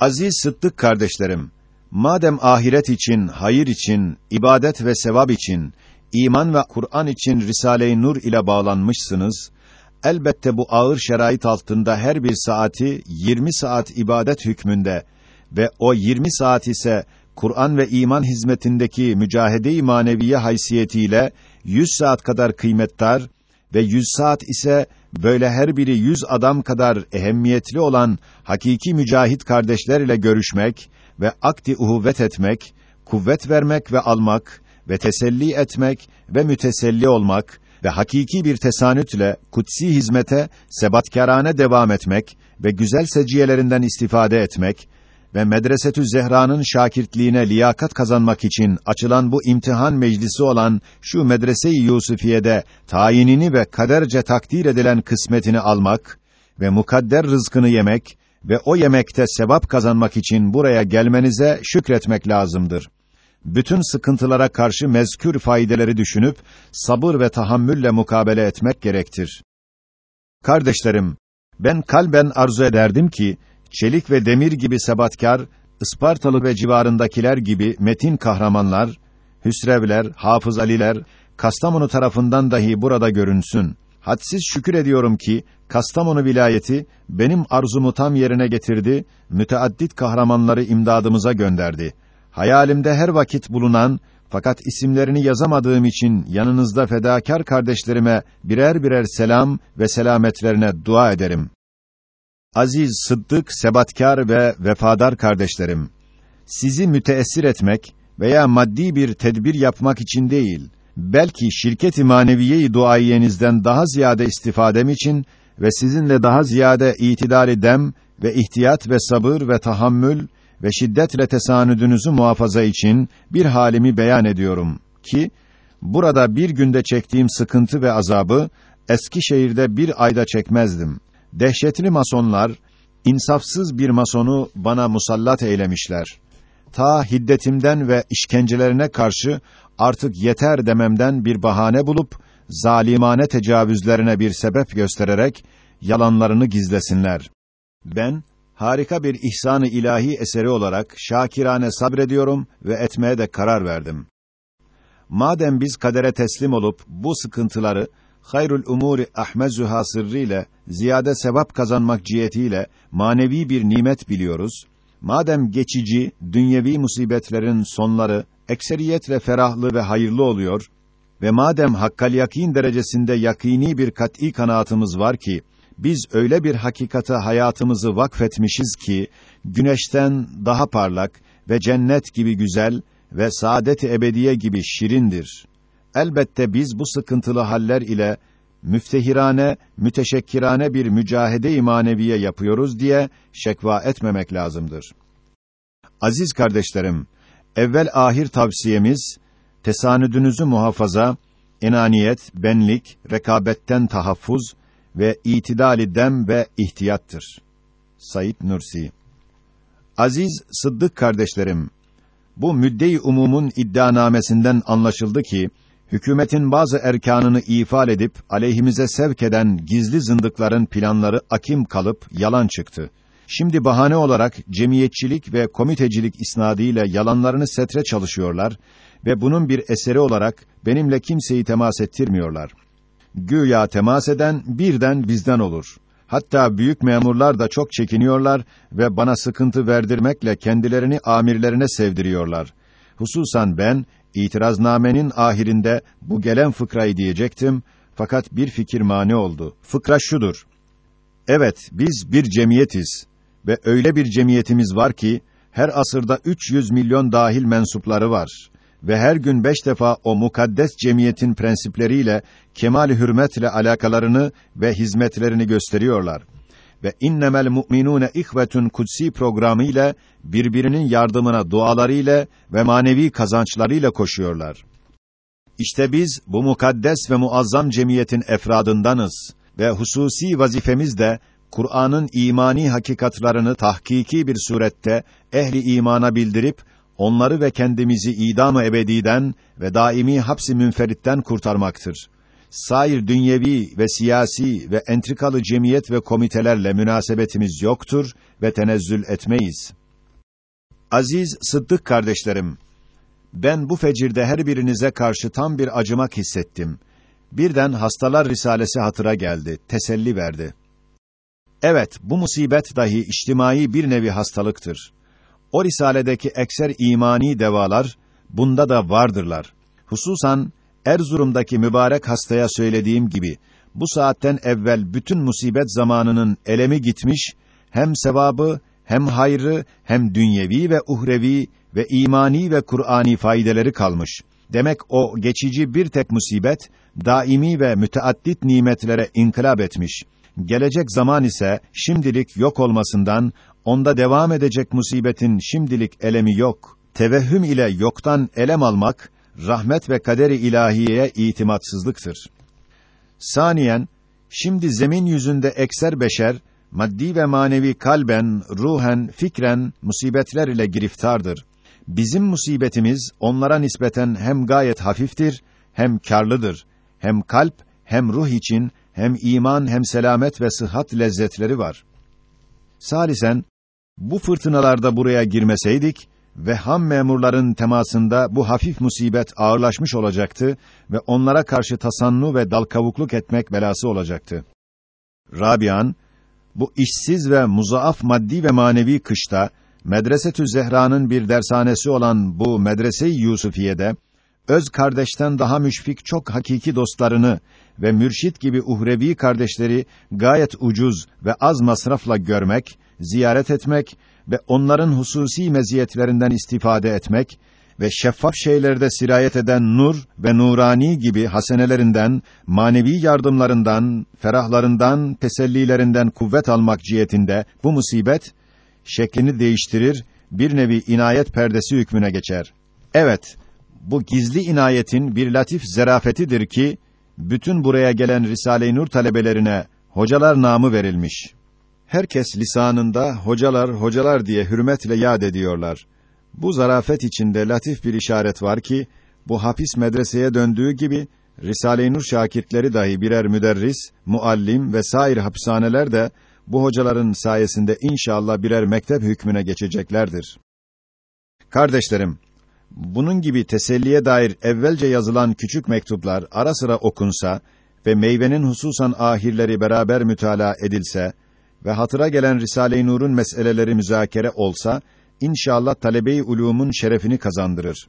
Aziz Sıddık kardeşlerim, madem ahiret için, hayır için, ibadet ve sevap için, iman ve Kur'an için Risale-i Nur ile bağlanmışsınız, elbette bu ağır şerait altında her bir saati 20 saat ibadet hükmünde ve o 20 saat ise Kur'an ve iman hizmetindeki mücahede-i maneviye haysiyetiyle 100 saat kadar kıymetdar ve 100 saat ise böyle her biri 100 adam kadar ehemmiyetli olan hakiki mücahit kardeşler ile görüşmek ve akdi uhuvvet etmek, kuvvet vermek ve almak ve teselli etmek ve müteselli olmak ve hakiki bir tesanütle kutsi hizmete sebatkârane devam etmek ve güzel seciyelerinden istifade etmek ve Medresetü Zehra'nın şakirtliğine liyakat kazanmak için açılan bu imtihan meclisi olan şu Medrese-i Yusufiye'de tayinini ve kaderce takdir edilen kısmetini almak ve mukadder rızkını yemek ve o yemekte sevap kazanmak için buraya gelmenize şükretmek lazımdır. Bütün sıkıntılara karşı mezkür faydeleri düşünüp sabır ve tahammülle mukabele etmek gerektir. Kardeşlerim, ben kalben arzu ederdim ki çelik ve demir gibi sebatkar, Ispartalı ve civarındakiler gibi metin kahramanlar, Hüsrevler, Hafız Aliler, Kastamonu tarafından dahi burada görünsün. Hadsiz şükür ediyorum ki Kastamonu vilayeti benim arzumu tam yerine getirdi, müteaddit kahramanları imdadımıza gönderdi. Hayalimde her vakit bulunan fakat isimlerini yazamadığım için yanınızda fedakar kardeşlerime birer birer selam ve selametlerine dua ederim. Aziz, sıddık, sebatkar ve vefadar kardeşlerim, sizi müteessir etmek veya maddi bir tedbir yapmak için değil, belki şirket-i maneviye-i duayenizden daha ziyade istifadem için ve sizinle daha ziyade itidali dem ve ihtiyat ve sabır ve tahammül ve şiddetle tesanüdünüzü muhafaza için bir halimi beyan ediyorum ki burada bir günde çektiğim sıkıntı ve azabı Eskişehir'de bir ayda çekmezdim. Dehşetli masonlar insafsız bir masonu bana musallat eylemişler. Ta hiddetimden ve işkencelerine karşı artık yeter dememden bir bahane bulup zalimane tecavüzlerine bir sebep göstererek yalanlarını gizlesinler. Ben harika bir ihsan-ı ilahi eseri olarak şakirane sabrediyorum ve etmeye de karar verdim. Madem biz kadere teslim olup bu sıkıntıları hayrul umuri ahmezuha sırrıyla ziyade sevap kazanmak cihetiyle manevi bir nimet biliyoruz. Madem geçici dünyevi musibetlerin sonları ekseriyetle ferahlı ve hayırlı oluyor ve madem hakkal yakin derecesinde yakini bir kat'î kanaatımız var ki biz öyle bir hakikate hayatımızı vakfetmişiz ki güneşten daha parlak ve cennet gibi güzel ve saadet-i ebediye gibi şirindir. Elbette biz bu sıkıntılı haller ile müftehirane, müteşekkirane bir mücahede-i maneviye yapıyoruz diye şekva etmemek lazımdır. Aziz kardeşlerim, evvel ahir tavsiyemiz tesanüdünüzü muhafaza, enaniyet, benlik, rekabetten tahaffuz ve itidali dem ve ihtiyattır. Said Nursi Aziz Sıddık kardeşlerim, bu müdde-i umumun iddianamesinden anlaşıldı ki hükümetin bazı erkanını ifade edip aleyhimize sevk eden gizli zındıkların planları akim kalıp yalan çıktı. Şimdi bahane olarak cemiyetçilik ve komitecilik isnadıyla yalanlarını setre çalışıyorlar ve bunun bir eseri olarak benimle kimseyi temas ettirmiyorlar. Güya temas eden birden bizden olur. Hatta büyük memurlar da çok çekiniyorlar ve bana sıkıntı verdirmekle kendilerini amirlerine sevdiriyorlar. Hususan ben itiraznamenin ahirinde bu gelen fıkrayı diyecektim fakat bir fikir mani oldu. Fıkra şudur. Evet, biz bir cemiyetiz ve öyle bir cemiyetimiz var ki her asırda 300 milyon dahil mensupları var ve her gün beş defa o mukaddes cemiyetin prensipleriyle kemal hürmetle alakalarını ve hizmetlerini gösteriyorlar. Ve innemel mu'minune ihvetun kutsi programı ile birbirinin yardımına dualarıyla ve manevi kazançlarıyla koşuyorlar. İşte biz bu mukaddes ve muazzam cemiyetin efradındanız ve hususi vazifemiz de Kur'an'ın imani hakikatlarını tahkiki bir surette ehli imana bildirip onları ve kendimizi idam-ı ebediden ve daimi hapsi münferitten kurtarmaktır. Sair dünyevi ve siyasi ve entrikalı cemiyet ve komitelerle münasebetimiz yoktur ve tenezzül etmeyiz. Aziz Sıddık kardeşlerim, ben bu fecirde her birinize karşı tam bir acımak hissettim. Birden hastalar risalesi hatıra geldi, teselli verdi. Evet, bu musibet dahi içtimai bir nevi hastalıktır. O risaledeki ekser imani devalar bunda da vardırlar. Hususan Erzurum'daki mübarek hastaya söylediğim gibi bu saatten evvel bütün musibet zamanının elemi gitmiş, hem sevabı, hem hayrı, hem dünyevi ve uhrevi ve imani ve Kur'ani faydeleri kalmış. Demek o geçici bir tek musibet, daimi ve müteaddit nimetlere inkılap etmiş. Gelecek zaman ise şimdilik yok olmasından, onda devam edecek musibetin şimdilik elemi yok. Tevehhüm ile yoktan elem almak, rahmet ve kaderi ilahiyeye itimatsızlıktır. Saniyen, şimdi zemin yüzünde ekser beşer, maddi ve manevi kalben, ruhen, fikren musibetler ile giriftardır. Bizim musibetimiz onlara nispeten hem gayet hafiftir, hem karlıdır. Hem kalp, hem ruh için hem iman hem selamet ve sıhhat lezzetleri var. Salisen, bu fırtınalarda buraya girmeseydik ve ham memurların temasında bu hafif musibet ağırlaşmış olacaktı ve onlara karşı tasannu ve dalkavukluk etmek belası olacaktı. Rabian, bu işsiz ve muzaaf maddi ve manevi kışta Medresetü Zehra'nın bir dershanesi olan bu Medrese-i Yusufiye'de öz kardeşten daha müşfik çok hakiki dostlarını ve mürşit gibi uhrevi kardeşleri gayet ucuz ve az masrafla görmek, ziyaret etmek ve onların hususi meziyetlerinden istifade etmek ve şeffaf şeylerde sirayet eden nur ve nurani gibi hasenelerinden, manevi yardımlarından, ferahlarından, tesellilerinden kuvvet almak cihetinde bu musibet şeklini değiştirir, bir nevi inayet perdesi hükmüne geçer. Evet, bu gizli inayetin bir latif zerafetidir ki bütün buraya gelen Risale-i Nur talebelerine hocalar namı verilmiş. Herkes lisanında hocalar hocalar diye hürmetle yad ediyorlar. Bu zarafet içinde latif bir işaret var ki bu hapis medreseye döndüğü gibi Risale-i Nur şakirtleri dahi birer müderris, muallim ve sair hapishaneler de bu hocaların sayesinde inşallah birer mektep hükmüne geçeceklerdir. Kardeşlerim, bunun gibi teselliye dair evvelce yazılan küçük mektuplar ara sıra okunsa ve meyvenin hususan ahirleri beraber mütalaa edilse ve hatıra gelen Risale-i Nur'un meseleleri müzakere olsa inşallah talebe-i ulumun şerefini kazandırır.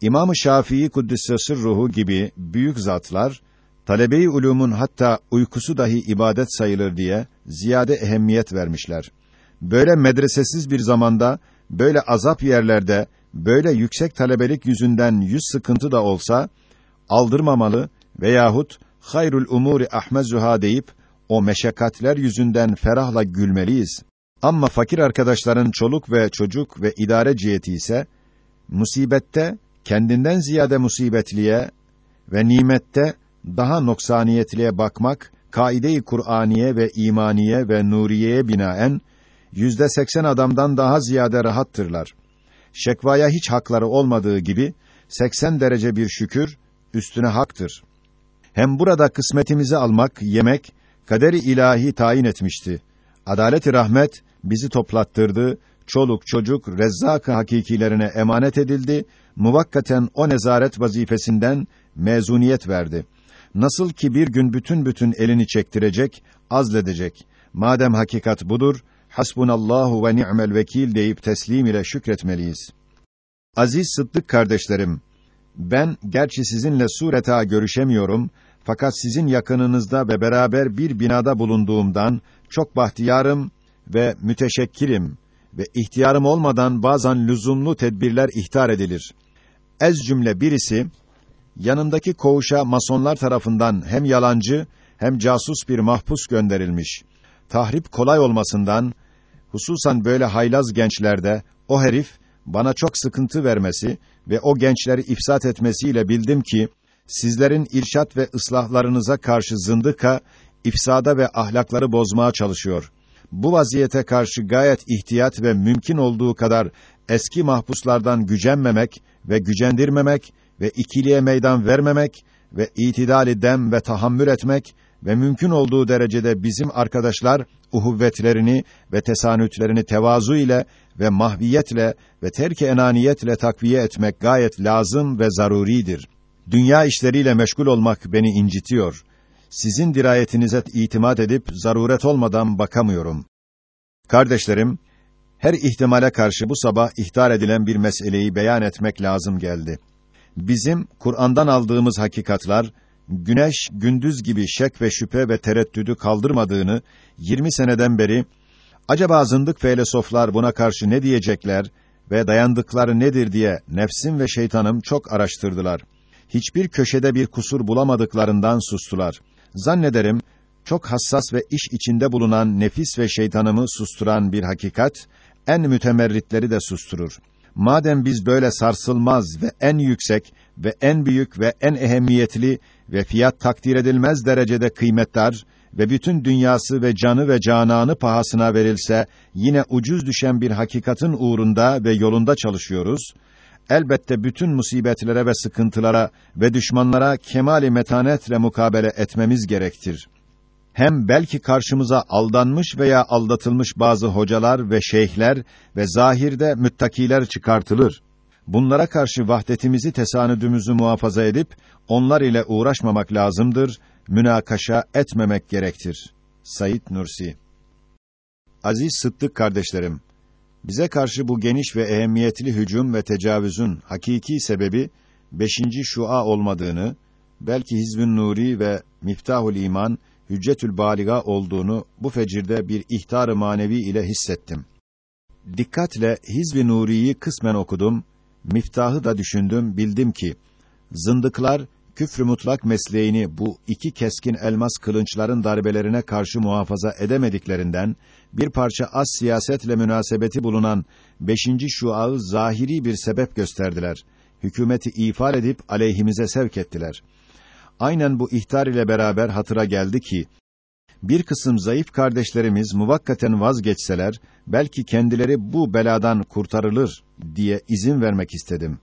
İmam-ı Şafii kuddise ruhu gibi büyük zatlar talebe-i ulumun hatta uykusu dahi ibadet sayılır diye ziyade ehemmiyet vermişler. Böyle medresesiz bir zamanda, böyle azap yerlerde, böyle yüksek talebelik yüzünden yüz sıkıntı da olsa, aldırmamalı veyahut hayrul umuri ahmezuha deyip, o meşakkatler yüzünden ferahla gülmeliyiz. Ama fakir arkadaşların çoluk ve çocuk ve idare ciheti ise, musibette, kendinden ziyade musibetliye ve nimette daha noksaniyetliye bakmak, kaide-i Kur'aniye ve imaniye ve nuriyeye binaen yüzde seksen adamdan daha ziyade rahattırlar. Şekvaya hiç hakları olmadığı gibi seksen derece bir şükür üstüne haktır. Hem burada kısmetimizi almak, yemek kaderi ilahi tayin etmişti. Adalet-i rahmet bizi toplattırdı. Çoluk çocuk rezzak-ı hakikilerine emanet edildi. Muvakkaten o nezaret vazifesinden mezuniyet verdi. Nasıl ki bir gün bütün bütün elini çektirecek, azledecek. Madem hakikat budur, hasbunallahu ve ni'mel vekil deyip teslim ile şükretmeliyiz. Aziz Sıddık kardeşlerim, ben gerçi sizinle sureta görüşemiyorum fakat sizin yakınınızda ve beraber bir binada bulunduğumdan çok bahtiyarım ve müteşekkirim ve ihtiyarım olmadan bazen lüzumlu tedbirler ihtar edilir. Ez cümle birisi yanındaki koğuşa masonlar tarafından hem yalancı hem casus bir mahpus gönderilmiş. Tahrip kolay olmasından hususan böyle haylaz gençlerde o herif bana çok sıkıntı vermesi ve o gençleri ifsat etmesiyle bildim ki sizlerin irşat ve ıslahlarınıza karşı zındıka ifsada ve ahlakları bozmaya çalışıyor. Bu vaziyete karşı gayet ihtiyat ve mümkün olduğu kadar eski mahpuslardan gücenmemek ve gücendirmemek ve ikiliye meydan vermemek ve itidali dem ve tahammül etmek ve mümkün olduğu derecede bizim arkadaşlar uhuvvetlerini ve tesanütlerini tevazu ile ve mahviyetle ve terk enaniyetle takviye etmek gayet lazım ve zaruridir. Dünya işleriyle meşgul olmak beni incitiyor. Sizin dirayetinize itimat edip zaruret olmadan bakamıyorum. Kardeşlerim, her ihtimale karşı bu sabah ihtar edilen bir meseleyi beyan etmek lazım geldi. Bizim Kur'an'dan aldığımız hakikatlar güneş gündüz gibi şek ve şüphe ve tereddüdü kaldırmadığını 20 seneden beri acaba zındık filozoflar buna karşı ne diyecekler ve dayandıkları nedir diye nefsim ve şeytanım çok araştırdılar. Hiçbir köşede bir kusur bulamadıklarından sustular. Zannederim çok hassas ve iş içinde bulunan nefis ve şeytanımı susturan bir hakikat en mütemerritleri de susturur. Madem biz böyle sarsılmaz ve en yüksek ve en büyük ve en ehemmiyetli ve fiyat takdir edilmez derecede kıymetdar ve bütün dünyası ve canı ve cananı pahasına verilse yine ucuz düşen bir hakikatin uğrunda ve yolunda çalışıyoruz. Elbette bütün musibetlere ve sıkıntılara ve düşmanlara kemali metanetle mukabele etmemiz gerektir. Hem belki karşımıza aldanmış veya aldatılmış bazı hocalar ve şeyhler ve zahirde müttakiler çıkartılır. Bunlara karşı vahdetimizi, tesanüdümüzü muhafaza edip onlar ile uğraşmamak lazımdır, münakaşa etmemek gerektir. Sayit Nursi Aziz Sıddık kardeşlerim, bize karşı bu geniş ve ehemmiyetli hücum ve tecavüzün hakiki sebebi beşinci şua olmadığını, belki Hizbün Nuri ve Miftahul İman Hüccetül Baliga olduğunu bu fecirde bir ihtar-ı manevi ile hissettim. Dikkatle Hizb-i Nuri'yi kısmen okudum, miftahı da düşündüm, bildim ki zındıklar küfrü mutlak mesleğini bu iki keskin elmas kılınçların darbelerine karşı muhafaza edemediklerinden bir parça az siyasetle münasebeti bulunan beşinci şuağı zahiri bir sebep gösterdiler. Hükümeti ifade edip aleyhimize sevk ettiler. Aynen bu ihtar ile beraber hatıra geldi ki bir kısım zayıf kardeşlerimiz muvakkaten vazgeçseler belki kendileri bu beladan kurtarılır diye izin vermek istedim.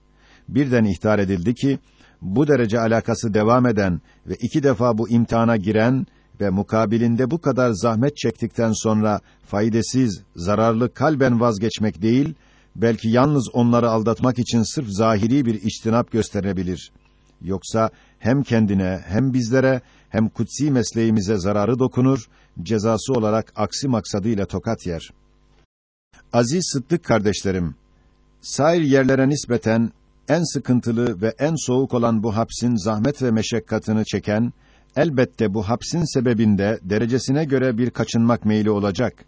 Birden ihtar edildi ki bu derece alakası devam eden ve iki defa bu imtihana giren ve mukabilinde bu kadar zahmet çektikten sonra faydasız, zararlı kalben vazgeçmek değil, belki yalnız onları aldatmak için sırf zahiri bir içtinap gösterebilir. Yoksa hem kendine hem bizlere hem kutsi mesleğimize zararı dokunur, cezası olarak aksi maksadıyla tokat yer. Aziz Sıddık kardeşlerim, sair yerlere nispeten en sıkıntılı ve en soğuk olan bu hapsin zahmet ve meşakkatını çeken, elbette bu hapsin sebebinde derecesine göre bir kaçınmak meyli olacak.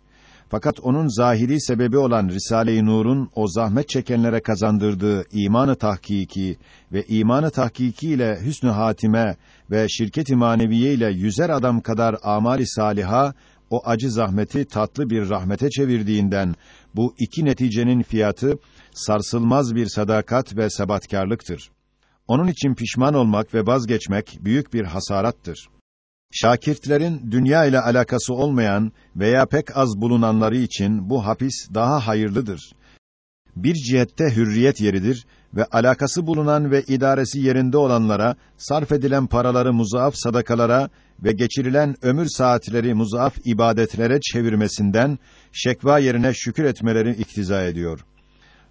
Fakat onun zahiri sebebi olan Risale-i Nur'un o zahmet çekenlere kazandırdığı imanı tahkiki ve imanı tahkiki ile hüsnü hatime ve şirket-i maneviye ile yüzer adam kadar amali saliha o acı zahmeti tatlı bir rahmete çevirdiğinden bu iki neticenin fiyatı sarsılmaz bir sadakat ve sebatkarlıktır. Onun için pişman olmak ve vazgeçmek büyük bir hasarattır. Şakirtlerin dünya ile alakası olmayan veya pek az bulunanları için bu hapis daha hayırlıdır. Bir cihette hürriyet yeridir ve alakası bulunan ve idaresi yerinde olanlara sarf edilen paraları muzaaf sadakalara ve geçirilen ömür saatleri muzaaf ibadetlere çevirmesinden şekva yerine şükür etmeleri iktiza ediyor.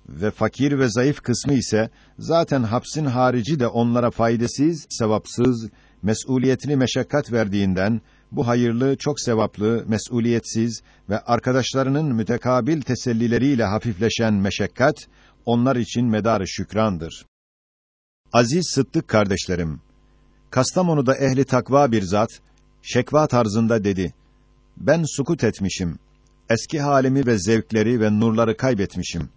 Ve fakir ve zayıf kısmı ise zaten hapsin harici de onlara faydasız, sevapsız, mesuliyetini meşakkat verdiğinden bu hayırlı, çok sevaplı, mesuliyetsiz ve arkadaşlarının mütekabil tesellileriyle hafifleşen meşakkat onlar için medarı şükrandır. Aziz Sıddık kardeşlerim, Kastamonu'da ehli takva bir zat şekva tarzında dedi: Ben sukut etmişim. Eski halimi ve zevkleri ve nurları kaybetmişim.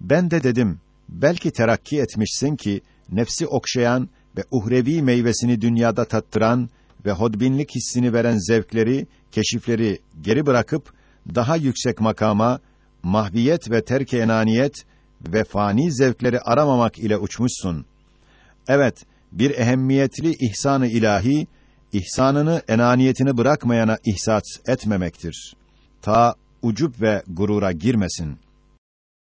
Ben de dedim, belki terakki etmişsin ki nefsi okşayan ve uhrevi meyvesini dünyada tattıran ve hodbinlik hissini veren zevkleri, keşifleri geri bırakıp daha yüksek makama mahviyet ve terk enaniyet ve fani zevkleri aramamak ile uçmuşsun. Evet, bir ehemmiyetli ihsanı ilahi ihsanını enaniyetini bırakmayana ihsas etmemektir. Ta ucup ve gurura girmesin.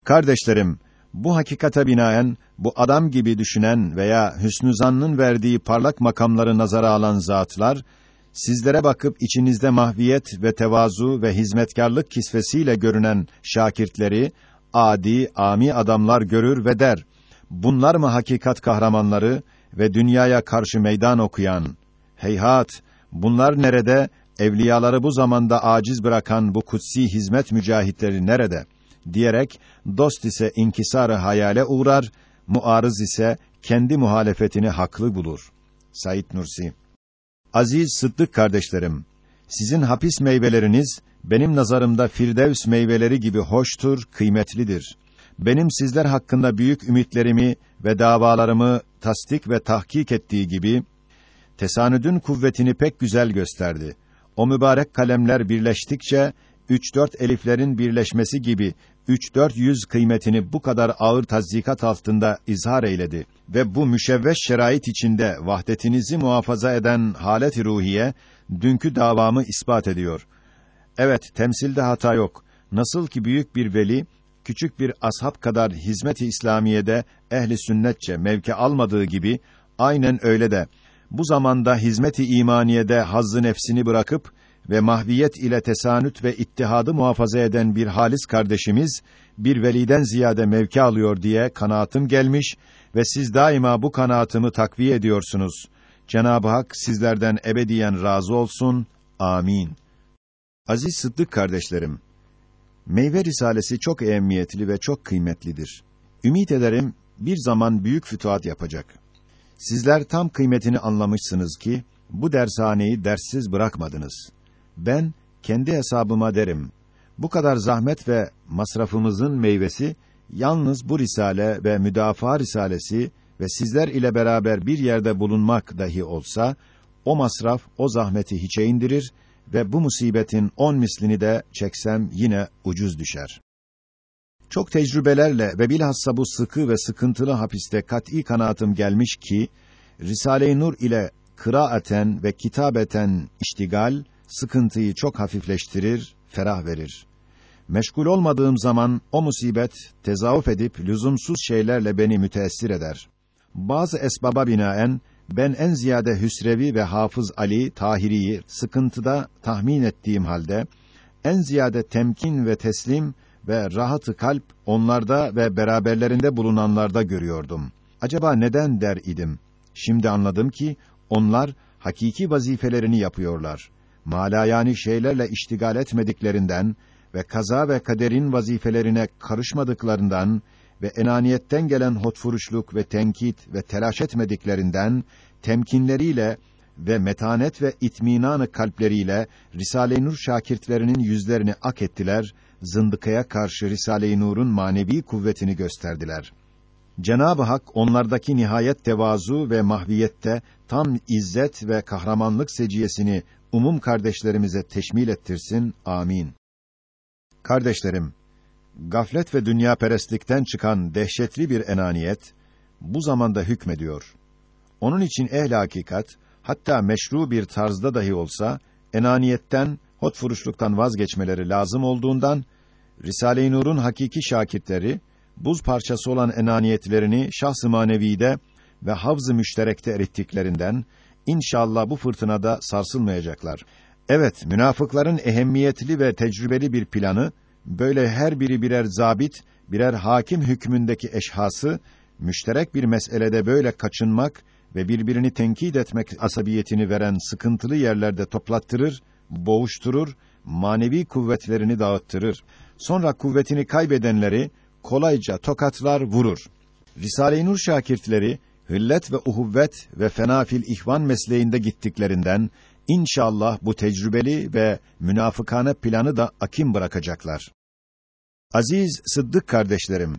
Kardeşlerim, bu hakikate binaen bu adam gibi düşünen veya hüsnü zannın verdiği parlak makamları nazara alan zatlar sizlere bakıp içinizde mahviyet ve tevazu ve hizmetkarlık kisvesiyle görünen şakirtleri adi, ami adamlar görür ve der: Bunlar mı hakikat kahramanları ve dünyaya karşı meydan okuyan? Heyhat, bunlar nerede? Evliyaları bu zamanda aciz bırakan bu kutsi hizmet mücahitleri nerede? Diyerek dost ise inkisarı hayale uğrar, muarız ise kendi muhalefetini haklı bulur. Said Nursi Aziz Sıddık kardeşlerim, sizin hapis meyveleriniz benim nazarımda Firdevs meyveleri gibi hoştur, kıymetlidir. Benim sizler hakkında büyük ümitlerimi ve davalarımı tasdik ve tahkik ettiği gibi tesanüdün kuvvetini pek güzel gösterdi. O mübarek kalemler birleştikçe üç dört eliflerin birleşmesi gibi üç dört yüz kıymetini bu kadar ağır tazikat altında izhar eyledi ve bu müşevveş şerait içinde vahdetinizi muhafaza eden halet-i ruhiye dünkü davamı ispat ediyor. Evet, temsilde hata yok. Nasıl ki büyük bir veli küçük bir ashab kadar hizmet-i İslamiye'de ehli sünnetçe mevki almadığı gibi aynen öyle de bu zamanda hizmet-i imaniyede hazzı nefsini bırakıp ve mahviyet ile tesanüt ve ittihadı muhafaza eden bir halis kardeşimiz bir veliden ziyade mevki alıyor diye kanaatim gelmiş ve siz daima bu kanaatımı takviye ediyorsunuz. Cenab-ı Hak sizlerden ebediyen razı olsun. Amin. Aziz Sıddık kardeşlerim, Meyve Risalesi çok ehemmiyetli ve çok kıymetlidir. Ümit ederim bir zaman büyük fütuhat yapacak. Sizler tam kıymetini anlamışsınız ki bu dershaneyi derssiz bırakmadınız. Ben kendi hesabıma derim. Bu kadar zahmet ve masrafımızın meyvesi yalnız bu risale ve müdafaa risalesi ve sizler ile beraber bir yerde bulunmak dahi olsa o masraf o zahmeti hiçe indirir ve bu musibetin on mislini de çeksem yine ucuz düşer. Çok tecrübelerle ve bilhassa bu sıkı ve sıkıntılı hapiste kat'î kanaatim gelmiş ki Risale-i Nur ile kıraaten ve kitabeten iştigal sıkıntıyı çok hafifleştirir, ferah verir. Meşgul olmadığım zaman o musibet tezavuf edip lüzumsuz şeylerle beni müteessir eder. Bazı esbaba binaen ben en ziyade Hüsrevi ve Hafız Ali Tahiri'yi sıkıntıda tahmin ettiğim halde en ziyade temkin ve teslim ve rahatı kalp onlarda ve beraberlerinde bulunanlarda görüyordum. Acaba neden der idim? Şimdi anladım ki onlar hakiki vazifelerini yapıyorlar. Malayani şeylerle iştigal etmediklerinden ve kaza ve kaderin vazifelerine karışmadıklarından ve enaniyetten gelen hotfuruşluk ve tenkit ve telaş etmediklerinden temkinleriyle ve metanet ve itminanı kalpleriyle Risale-i Nur şakirtlerinin yüzlerini ak ettiler, zındıkaya karşı Risale-i Nur'un manevi kuvvetini gösterdiler. Cenab-ı Hak onlardaki nihayet tevazu ve mahviyette tam izzet ve kahramanlık seciyesini umum kardeşlerimize teşmil ettirsin. Amin. Kardeşlerim, gaflet ve dünya perestlikten çıkan dehşetli bir enaniyet bu zamanda hükmediyor. Onun için ehl hakikat hatta meşru bir tarzda dahi olsa enaniyetten, hotfuruşluktan vazgeçmeleri lazım olduğundan Risale-i Nur'un hakiki şakirtleri buz parçası olan enaniyetlerini şahs-ı manevide ve havz-ı müşterekte erittiklerinden inşallah bu fırtınada sarsılmayacaklar. Evet, münafıkların ehemmiyetli ve tecrübeli bir planı böyle her biri birer zabit, birer hakim hükmündeki eşhası müşterek bir meselede böyle kaçınmak ve birbirini tenkit etmek asabiyetini veren sıkıntılı yerlerde toplattırır, boğuşturur, manevi kuvvetlerini dağıttırır. Sonra kuvvetini kaybedenleri kolayca tokatlar vurur. Risale-i Nur şakirtleri hıllet ve uhuvvet ve fenafil ihvan mesleğinde gittiklerinden inşallah bu tecrübeli ve münafıkane planı da akim bırakacaklar. Aziz Sıddık kardeşlerim,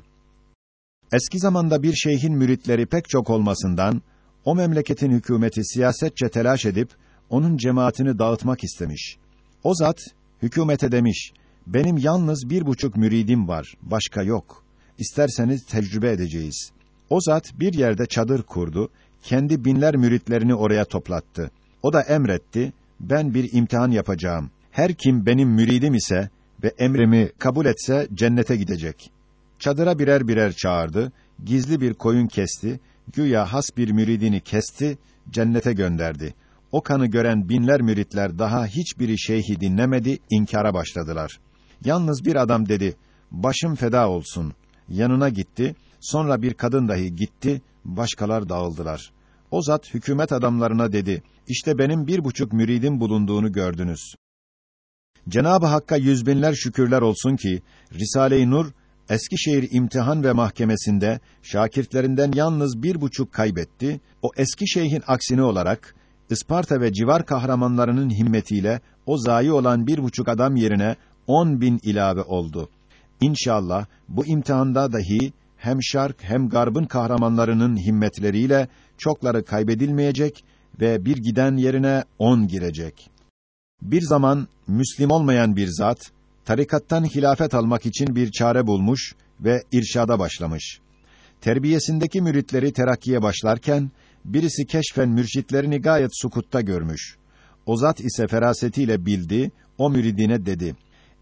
eski zamanda bir şeyhin müritleri pek çok olmasından o memleketin hükümeti siyasetçe telaş edip onun cemaatini dağıtmak istemiş. O zat hükümete demiş: "Benim yalnız bir buçuk müridim var, başka yok. İsterseniz tecrübe edeceğiz." O zat bir yerde çadır kurdu, kendi binler müritlerini oraya toplattı. O da emretti, ben bir imtihan yapacağım. Her kim benim müridim ise ve emrimi kabul etse cennete gidecek. Çadıra birer birer çağırdı, gizli bir koyun kesti, güya has bir müridini kesti, cennete gönderdi. o kanı gören binler müritler daha hiçbiri şeyhi dinlemedi, inkara başladılar. Yalnız bir adam dedi, başım feda olsun. Yanına gitti, sonra bir kadın dahi gitti, başkalar dağıldılar. O zat hükümet adamlarına dedi, işte benim bir buçuk müridim bulunduğunu gördünüz. Cenab-ı Hakk'a yüz binler şükürler olsun ki, Risale-i Nur, Eskişehir İmtihan ve Mahkemesi'nde, şakirtlerinden yalnız bir buçuk kaybetti, o eski şeyhin aksine olarak, Isparta ve civar kahramanlarının himmetiyle, o zayi olan bir buçuk adam yerine, on bin ilave oldu. İnşallah, bu imtihanda dahi, hem şark hem garbın kahramanlarının himmetleriyle, çokları kaybedilmeyecek ve bir giden yerine on girecek. Bir zaman Müslim olmayan bir zat tarikattan hilafet almak için bir çare bulmuş ve irşada başlamış. Terbiyesindeki müritleri terakkiye başlarken birisi keşfen mürşitlerini gayet sukutta görmüş. O zat ise ferasetiyle bildi, o müridine dedi: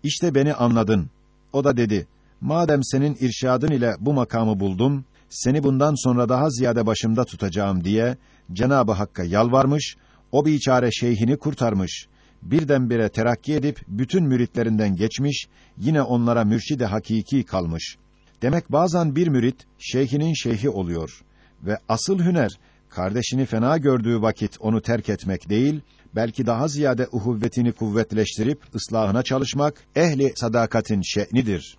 "İşte beni anladın." O da dedi: "Madem senin irşadın ile bu makamı buldum, seni bundan sonra daha ziyade başımda tutacağım." diye Cenabı Hakk'a yalvarmış, o biçare şeyhini kurtarmış birdenbire terakki edip bütün müritlerinden geçmiş, yine onlara mürşide hakiki kalmış. Demek bazen bir mürit şeyhinin şeyhi oluyor ve asıl hüner kardeşini fena gördüğü vakit onu terk etmek değil, belki daha ziyade uhuvvetini kuvvetleştirip ıslahına çalışmak ehli sadakatin şe'nidir.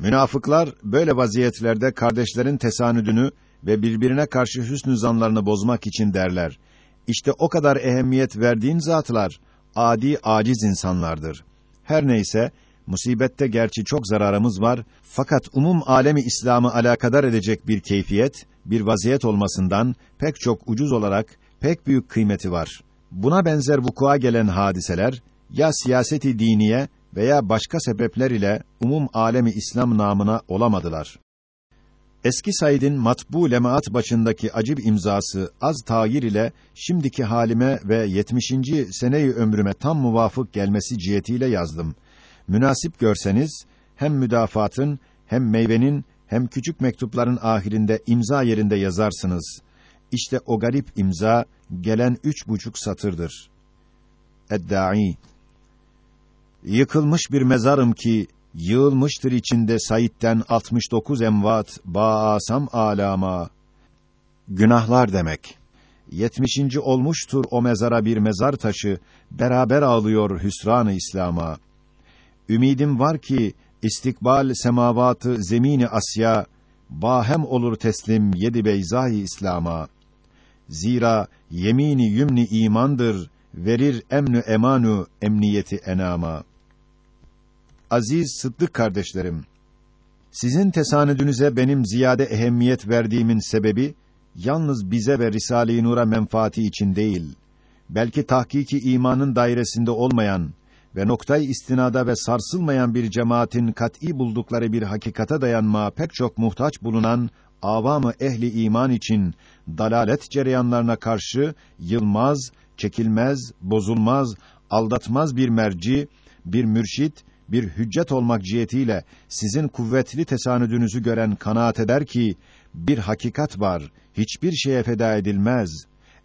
Münafıklar böyle vaziyetlerde kardeşlerin tesanüdünü ve birbirine karşı hüsnü zanlarını bozmak için derler. İşte o kadar ehemmiyet verdiğin zatlar adi aciz insanlardır. Her neyse, musibette gerçi çok zararımız var, fakat umum alemi İslam'ı alakadar edecek bir keyfiyet, bir vaziyet olmasından pek çok ucuz olarak pek büyük kıymeti var. Buna benzer vukua gelen hadiseler ya siyaseti diniye veya başka sebepler ile umum alemi İslam namına olamadılar. Eski Said'in matbu lemaat başındaki acib imzası az tayir ile şimdiki halime ve 70. seneyi ömrüme tam muvafık gelmesi cihetiyle yazdım. Münasip görseniz hem müdafatın hem meyvenin hem küçük mektupların ahirinde imza yerinde yazarsınız. İşte o garip imza gelen üç buçuk satırdır. Eddai Yıkılmış bir mezarım ki Yığılmıştır içinde Said'den 69 emvat, baasam alama. Günahlar demek. Yetmişinci olmuştur o mezara bir mezar taşı, beraber ağlıyor hüsran-ı İslam'a. Ümidim var ki, istikbal semavatı zemini Asya, bahem olur teslim yedi beyzâ İslam'a. Zira yemini yümni imandır, verir emnü emanu emniyeti enama. Aziz Sıddık kardeşlerim, sizin tesanüdünüze benim ziyade ehemmiyet verdiğimin sebebi, yalnız bize ve Risale-i Nur'a menfaati için değil, belki tahkiki imanın dairesinde olmayan ve noktayı istinada ve sarsılmayan bir cemaatin kat'î buldukları bir hakikate dayanma pek çok muhtaç bulunan avamı ehli iman için dalalet cereyanlarına karşı yılmaz, çekilmez, bozulmaz, aldatmaz bir merci, bir mürşit bir hüccet olmak cihetiyle sizin kuvvetli tesanüdünüzü gören kanaat eder ki bir hakikat var, hiçbir şeye feda edilmez.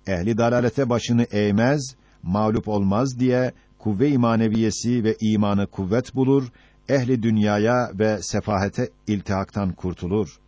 Ehli dalalete başını eğmez, mağlup olmaz diye kuvve imaneviyesi ve imanı kuvvet bulur, ehli dünyaya ve sefahete iltihaktan kurtulur.